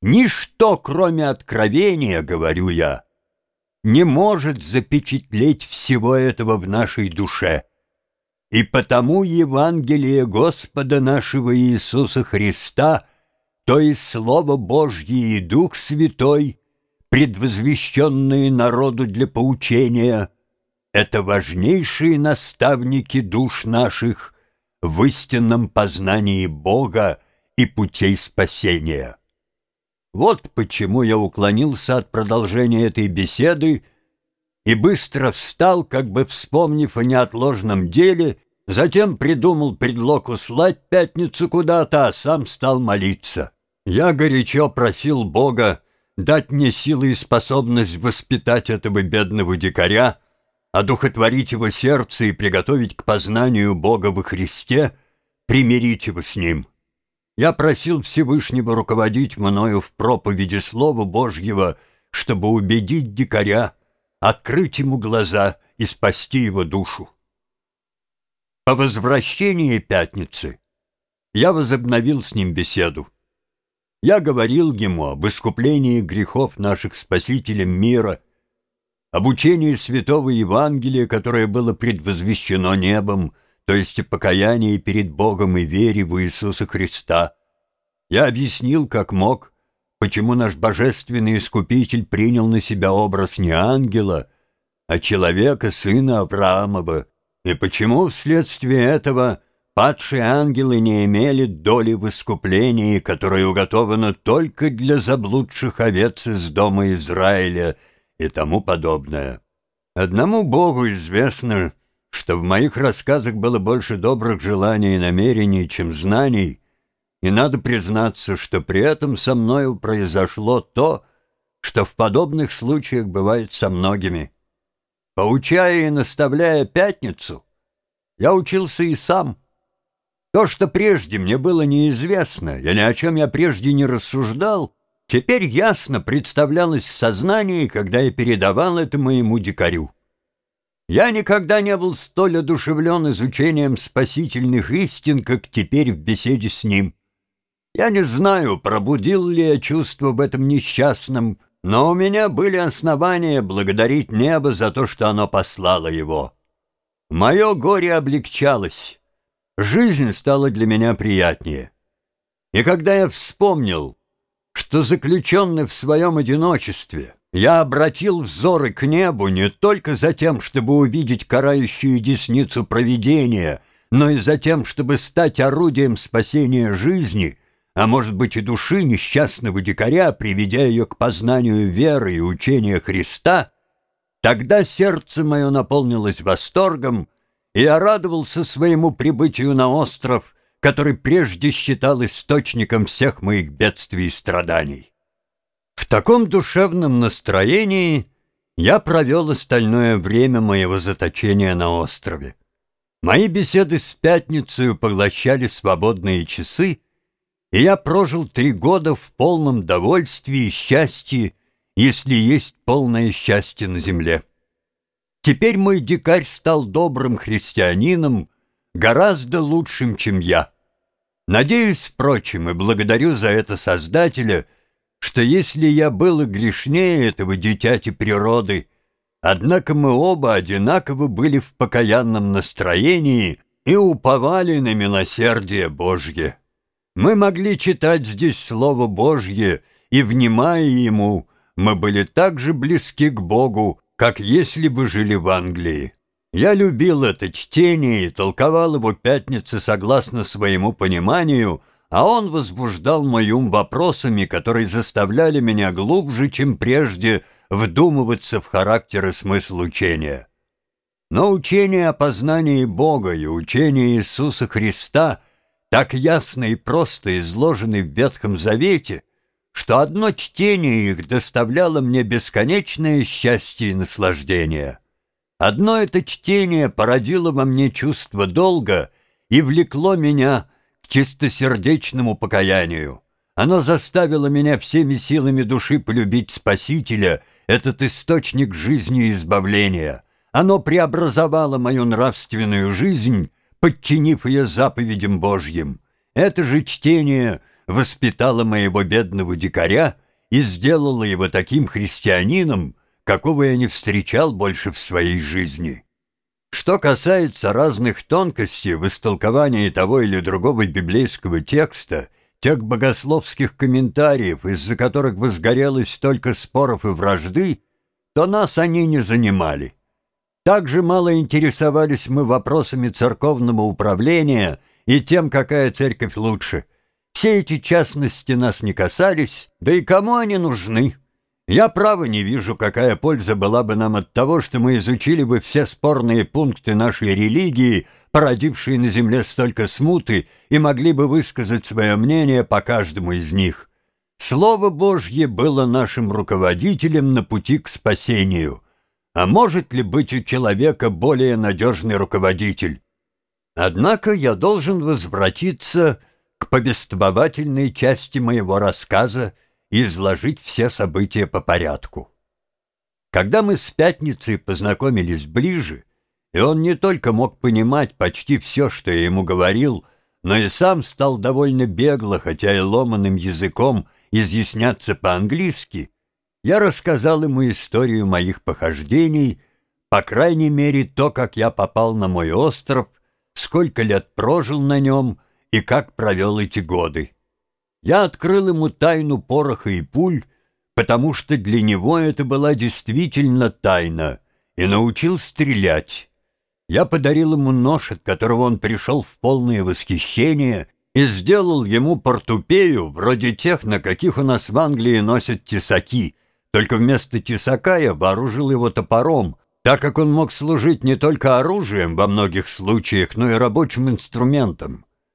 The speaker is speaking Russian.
Ничто, кроме откровения, говорю я, не может запечатлеть всего этого в нашей душе. И потому Евангелие Господа нашего Иисуса Христа, то есть Слово Божье и Дух Святой, предвозвещенные народу для поучения, это важнейшие наставники душ наших в истинном познании Бога и путей спасения. Вот почему я уклонился от продолжения этой беседы и быстро встал, как бы вспомнив о неотложном деле, затем придумал предлог услать пятницу куда-то, а сам стал молиться. Я горячо просил Бога дать мне силы и способность воспитать этого бедного дикаря, одухотворить его сердце и приготовить к познанию Бога во Христе, примирить его с Ним. Я просил Всевышнего руководить мною в проповеди Слова Божьего, чтобы убедить дикаря, открыть ему глаза и спасти его душу. По возвращении пятницы я возобновил с ним беседу. Я говорил ему об искуплении грехов наших спасителем мира, об учении святого Евангелия, которое было предвозвещено небом, то есть о покаянии перед Богом и вере в Иисуса Христа. Я объяснил, как мог, почему наш божественный Искупитель принял на себя образ не ангела, а человека, сына Авраамова, и почему вследствие этого падшие ангелы не имели доли в искуплении, которое уготовано только для заблудших овец из дома Израиля и тому подобное. Одному Богу известно, что в моих рассказах было больше добрых желаний и намерений, чем знаний, и надо признаться, что при этом со мною произошло то, что в подобных случаях бывает со многими. Поучая и наставляя пятницу, я учился и сам. То, что прежде мне было неизвестно, или о чем я прежде не рассуждал, теперь ясно представлялось в сознании, когда я передавал это моему дикарю. Я никогда не был столь одушевлен изучением спасительных истин, как теперь в беседе с ним. Я не знаю, пробудил ли я чувство в этом несчастном, но у меня были основания благодарить небо за то, что оно послало его. Мое горе облегчалось, жизнь стала для меня приятнее. И когда я вспомнил, что заключенный в своем одиночестве, я обратил взоры к небу не только за тем, чтобы увидеть карающую десницу провидения, но и за тем, чтобы стать орудием спасения жизни, а может быть и души несчастного дикаря, приведя ее к познанию веры и учения Христа, тогда сердце мое наполнилось восторгом, и я радовался своему прибытию на остров, который прежде считал источником всех моих бедствий и страданий. В таком душевном настроении я провел остальное время моего заточения на острове. Мои беседы с пятницей поглощали свободные часы, и я прожил три года в полном довольстве и счастье, если есть полное счастье на земле. Теперь мой дикарь стал добрым христианином, гораздо лучшим, чем я. Надеюсь, впрочем, и благодарю за это Создателя — что если я был и грешнее этого дитяти природы, однако мы оба одинаково были в покаянном настроении и уповали на милосердие Божье. Мы могли читать здесь Слово Божье, и, внимая ему, мы были так же близки к Богу, как если бы жили в Англии. Я любил это чтение и толковал его пятницы согласно своему пониманию — а он возбуждал мой ум вопросами, которые заставляли меня глубже, чем прежде, вдумываться в характер и смысл учения. Но учение о познании Бога и учение Иисуса Христа так ясно и просто изложены в Ветхом Завете, что одно чтение их доставляло мне бесконечное счастье и наслаждение. Одно это чтение породило во мне чувство долга и влекло меня чистосердечному покаянию. Оно заставило меня всеми силами души полюбить Спасителя, этот источник жизни и избавления. Оно преобразовало мою нравственную жизнь, подчинив ее заповедям Божьим. Это же чтение воспитала моего бедного дикаря и сделала его таким христианином, какого я не встречал больше в своей жизни. Что касается разных тонкостей в истолковании того или другого библейского текста, тех богословских комментариев, из-за которых возгорелось столько споров и вражды, то нас они не занимали. Также мало интересовались мы вопросами церковного управления и тем, какая церковь лучше. Все эти частности нас не касались, да и кому они нужны? Я право не вижу, какая польза была бы нам от того, что мы изучили бы все спорные пункты нашей религии, породившие на земле столько смуты, и могли бы высказать свое мнение по каждому из них. Слово Божье было нашим руководителем на пути к спасению. А может ли быть у человека более надежный руководитель? Однако я должен возвратиться к повествовательной части моего рассказа, изложить все события по порядку. Когда мы с Пятницей познакомились ближе, и он не только мог понимать почти все, что я ему говорил, но и сам стал довольно бегло, хотя и ломаным языком, изъясняться по-английски, я рассказал ему историю моих похождений, по крайней мере то, как я попал на мой остров, сколько лет прожил на нем и как провел эти годы. Я открыл ему тайну пороха и пуль, потому что для него это была действительно тайна, и научил стрелять. Я подарил ему нож, от которого он пришел в полное восхищение, и сделал ему портупею, вроде тех, на каких у нас в Англии носят тесаки, только вместо тесака я вооружил его топором, так как он мог служить не только оружием во многих случаях, но и рабочим инструментом.